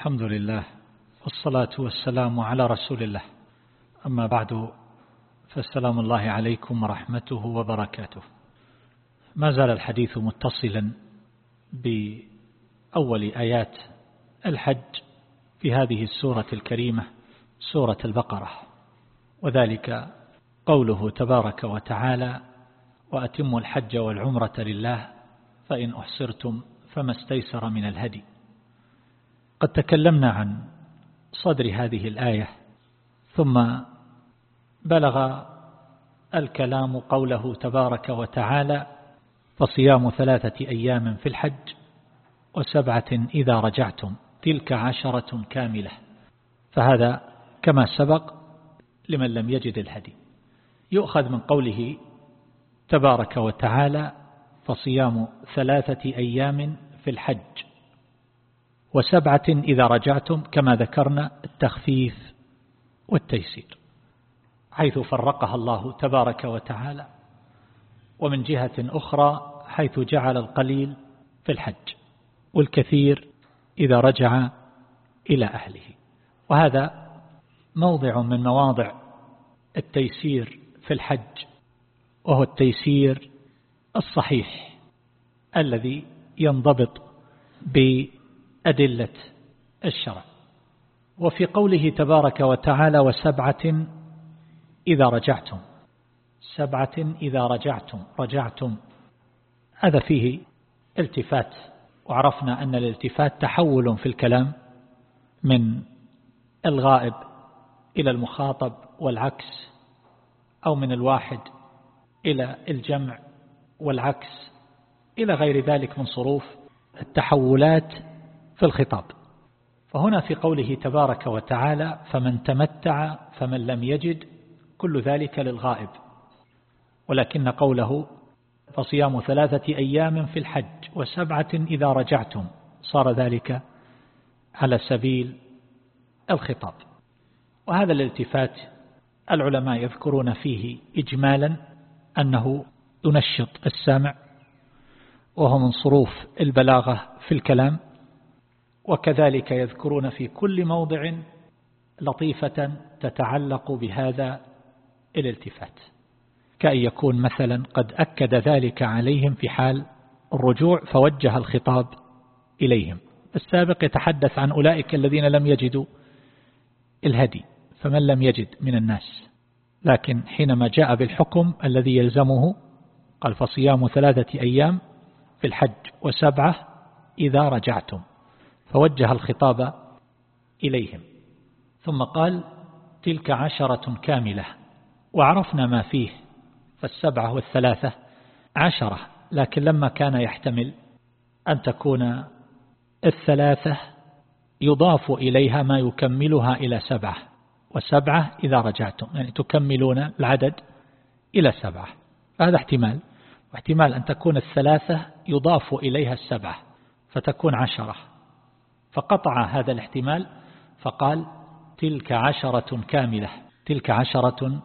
الحمد لله والصلاة والسلام على رسول الله. أما بعد فالسلام الله عليكم ورحمته وبركاته. ما زال الحديث متصلا بأول آيات الحج في هذه السورة الكريمة سورة البقرة. وذلك قوله تبارك وتعالى وأتموا الحج والعمرة لله فإن أحصرتم فما استيسر من الهدي. قد تكلمنا عن صدر هذه الآية ثم بلغ الكلام قوله تبارك وتعالى فصيام ثلاثة أيام في الحج وسبعة إذا رجعتم تلك عشرة كاملة. فهذا كما سبق لمن لم يجد الهدي. يؤخذ من قوله تبارك وتعالى فصيام ثلاثة أيام في الحج وسبعة إذا رجعتم كما ذكرنا التخفيف والتيسير حيث فرقها الله تبارك وتعالى ومن جهة أخرى حيث جعل القليل في الحج والكثير إذا رجع إلى أهله. وهذا موضع من مواضع التيسير في الحج وهو التيسير الصحيح الذي ينضبط بأدلة الشرع. وفي قوله تبارك وتعالى وسبعة إذا رجعتم. سبعة إذا رجعتم. رجعتم. هذا فيه التفات. وعرفنا أن الالتفات تحول في الكلام من الغائب إلى المخاطب والعكس أو من الواحد إلى الجمع والعكس. إلى غير ذلك من صروف التحولات في الخطاب. فهنا في قوله تبارك وتعالى فمن تمتع فمن لم يجد كل ذلك للغائب. ولكن قوله فصيام ثلاثة أيام في الحج وسبعة إذا رجعتم صار ذلك على سبيل الخطاب. وهذا الالتفات العلماء يذكرون فيه إجمالا أنه ينشط السامع وهو من صروف البلاغة في الكلام. وكذلك يذكرون في كل موضع لطيفة تتعلق بهذا الالتفات. كأن يكون مثلا قد أكد ذلك عليهم في حال الرجوع فوجه الخطاب إليهم. السابق يتحدث عن أولئك الذين لم يجدوا الهدي فمن لم يجد من الناس؟ لكن حينما جاء بالحكم الذي يلزمه قال فصيام ثلاثة أيام في الحج وسبعة إذا رجعتم. فوجه الخطاب إليهم. ثم قال تلك عشرة كاملة وعرفنا ما فيه فالسبعة والثلاثة عشرة. لكن لما كان يحتمل أن تكون الثلاثة يضاف إليها ما يكملها إلى سبعة وسبعة إذا رجعتم يعني تكملون العدد إلى سبعة. هذا احتمال واحتمال أن تكون الثلاثة يضاف إليها السبعة فتكون عشرة. فقطع هذا الاحتمال فقال تلك عشرة كاملة تلك عشرة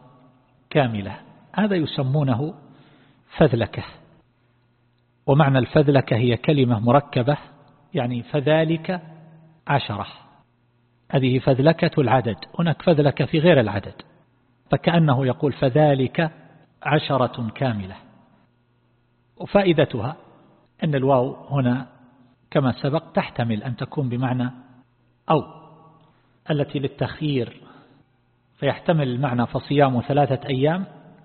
كاملة. هذا يسمونه فذلكة. ومعنى الفذلكة هي كلمة مركبة يعني فذلك عشرة. هذه فذلكة العدد. هناك فذلكة في غير العدد. فكأنه يقول فذلك عشرة كاملة. وفائدتها أن الواو هنا كما سبق تحتمل أن تكون بمعنى أو التي للتخيير. فيحتمل المعنى فصيام ثلاثة أيام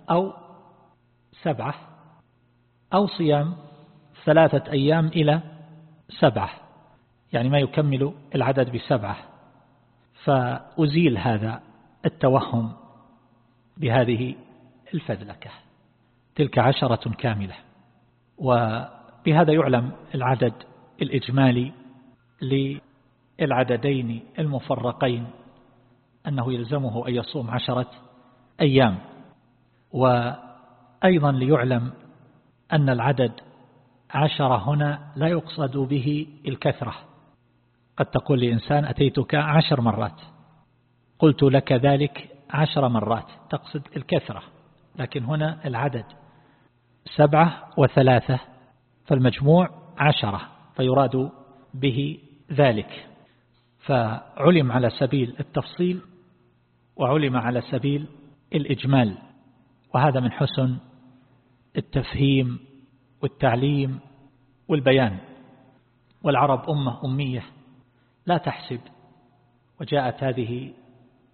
أو سبعة أو صيام ثلاثة أيام إلى سبعة يعني ما يكمل العدد بسبعة. فأزيل هذا التوهم بهذه الفذلكة. تلك عشرة كاملة. وبهذا يعلم العدد الإجمالي للعددين المفرقين أنه يلزمه أن يصوم عشرة أيام. وأيضا ليعلم أن العدد عشرة هنا لا يقصد به الكثرة. قد تقول لإنسان أتيتك عشر مرات. قلت لك ذلك عشر مرات. تقصد الكثرة. لكن هنا العدد سبعة وثلاثة فالمجموع عشرة. فيراد به ذلك. فعلم على سبيل التفصيل وعلم على سبيل الإجمال وهذا من حسن التفهيم والتعليم والبيان. والعرب أمة أمية لا تحسب وجاءت هذه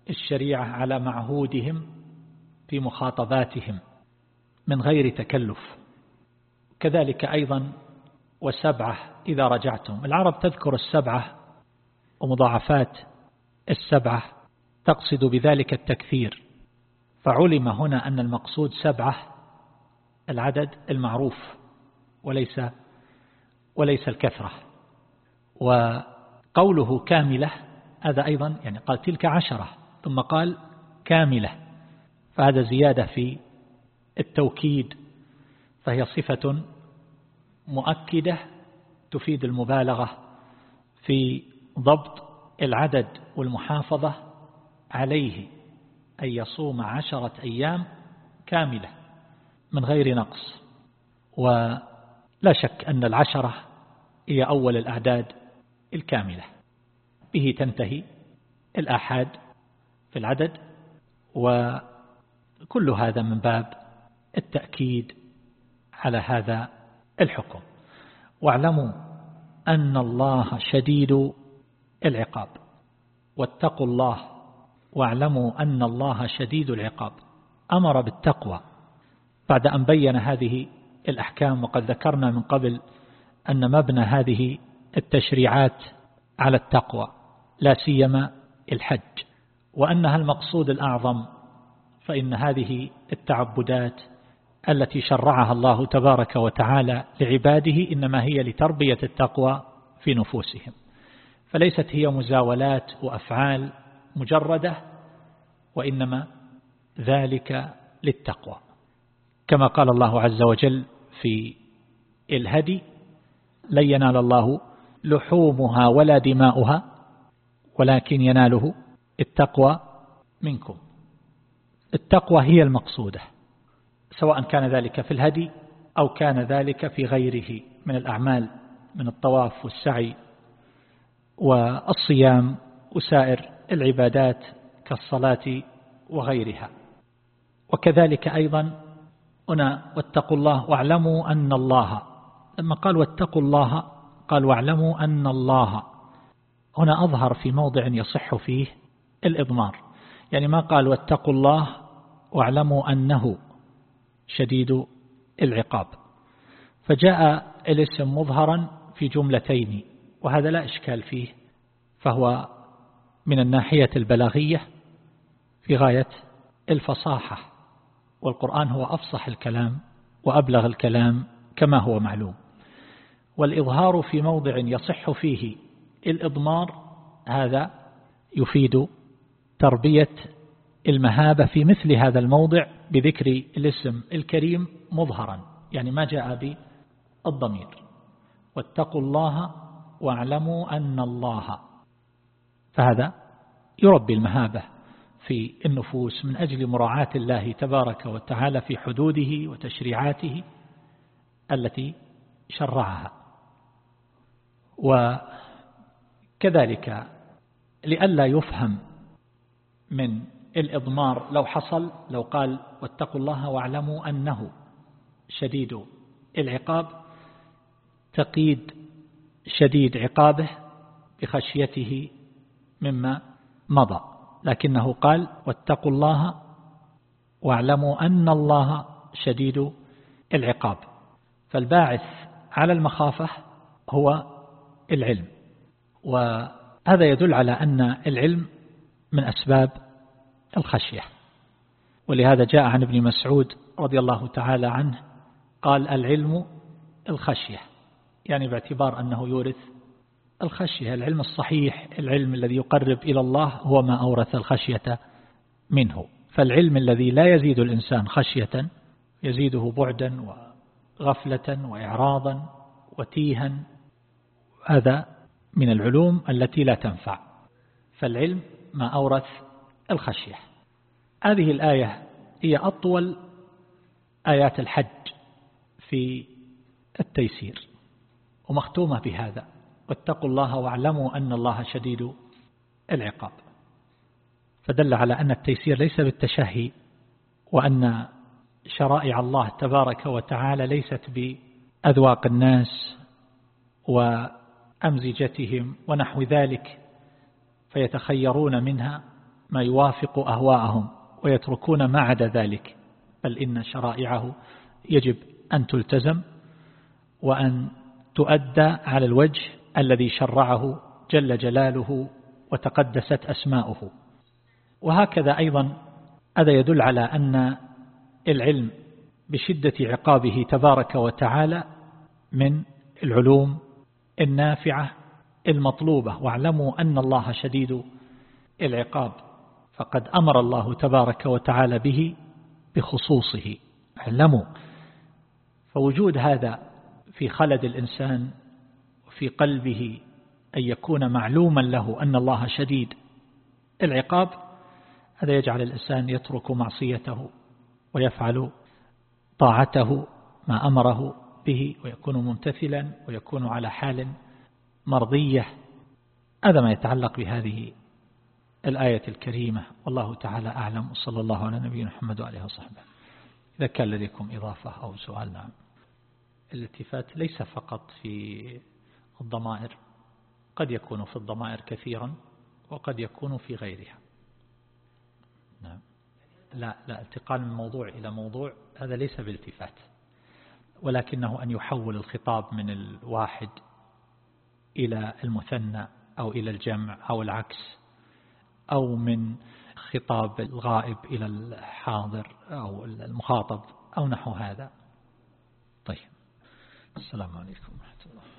الشريعة على معهودهم في مخاطباتهم من غير تكلف. كذلك أيضا والسبعة إذا رجعتم. العرب تذكر السبعة ومضاعفات السبعة تقصد بذلك التكثير فعلم هنا أن المقصود سبعة العدد المعروف وليس وليس الكثرة. وقوله كاملة هذا أيضا يعني قال تلك عشرة ثم قال كاملة. فهذا زيادة في التوكيد فهي صفة مؤكدة تفيد المبالغة في ضبط العدد والمحافظة عليه أن يصوم عشرة أيام كاملة من غير نقص. ولا شك أن العشرة هي أول الأعداد الكاملة. به تنتهي الآحاد في العدد وكل هذا من باب التأكيد على هذا الحكم. واعلموا أن الله شديد العقاب. واتقوا الله واعلموا أن الله شديد العقاب. أمر بالتقوى. بعد أن بين هذه الأحكام وقد ذكرنا من قبل أن مبنى هذه التشريعات على التقوى لا سيما الحج. وأنها المقصود الأعظم فإن هذه التعبدات التي شرعها الله تبارك وتعالى لعباده إنما هي لتربية التقوى في نفوسهم. فليست هي مزاولات وأفعال مجردة وإنما ذلك للتقوى. كما قال الله عز وجل في الهدي لن ينال الله لحومها ولا دماؤها ولكن يناله التقوى منكم. التقوى هي المقصودة. سواء كان ذلك في الهدي أو كان ذلك في غيره من الأعمال من الطواف والسعي والصيام وسائر العبادات كالصلاة وغيرها. وكذلك أيضا هنا واتقوا الله واعلموا أن الله لما قال واتقوا الله قال واعلموا أن الله. هنا أظهر في موضع يصح فيه الإضمار. يعني ما قال واتقوا الله واعلموا أنه شديد العقاب. فجاء الاسم مظهرا في جملتين وهذا لا إشكال فيه فهو من الناحية البلاغية في غاية الفصاحة. والقرآن هو أفصح الكلام وأبلغ الكلام كما هو معلوم. والإظهار في موضع يصح فيه الإضمار هذا يفيد تربية المهابة في مثل هذا الموضع بذكر الاسم الكريم مظهرا يعني ما جاء بالضمير. واتقوا الله واعلموا أن الله. فهذا يربي المهابة في النفوس من أجل مراعاة الله تبارك وتعالى في حدوده وتشريعاته التي شرعها. وكذلك لئلا يفهم من الإضمار. لو حصل لو قال واتقوا الله واعلموا أنه شديد العقاب تقييد شديد عقابه بخشيته مما مضى. لكنه قال واتقوا الله واعلموا أن الله شديد العقاب. فالباعث على المخافة هو العلم. وهذا يدل على أن العلم من أسباب الخشية. ولهذا جاء عن ابن مسعود رضي الله تعالى عنه قال العلم الخشية. يعني باعتبار أنه يورث الخشية. العلم الصحيح العلم الذي يقرب إلى الله هو ما أورث الخشية منه. فالعلم الذي لا يزيد الإنسان خشية يزيده بعدا وغفلة وإعراضا وتيها. هذا من العلوم التي لا تنفع. فالعلم ما أورث الخشية. هذه الآية هي أطول آيات الحج في التيسير ومختومة بهذا. واتقوا الله واعلموا أن الله شديد العقاب. فدل على أن التيسير ليس بالتشهي وأن شرائع الله تبارك وتعالى ليست بأذواق الناس وأمزجتهم ونحو ذلك فيتخيرون منها. ما يوافق أهواءهم ويتركون ما عدا ذلك. بل إن شرائعه يجب أن تلتزم وأن تؤدى على الوجه الذي شرعه جل جلاله وتقدست أسماؤه. وهكذا أيضا هذا يدل على أن العلم بشدة عقابه تبارك وتعالى من العلوم النافعة المطلوبة. واعلموا أن الله شديد العقاب. فقد أمر الله تبارك وتعالى به بخصوصه. اعلموا فوجود هذا في خلد الإنسان وفي قلبه أن يكون معلوما له أن الله شديد العقاب هذا يجعل الإنسان يترك معصيته ويفعل طاعته ما أمره به ويكون ممتثلا ويكون على حال مرضية. هذا ما يتعلق بهذه الآية الكريمة. والله تعالى أعلم. وصلى الله على نبينا محمد وعليه وصحبه. إذا كان لديكم إضافة أو سؤال نعم. الالتفات ليس فقط في الضمائر قد يكون في الضمائر كثيرا وقد يكون في غيرها. نعم. لا لا انتقال من موضوع إلى موضوع هذا ليس بالتفات ولكنه أن يحول الخطاب من الواحد إلى المثنى أو إلى الجمع أو العكس. أو من خطاب الغائب إلى الحاضر أو المخاطب أو نحو هذا. طيب. السلام عليكم ورحمة الله.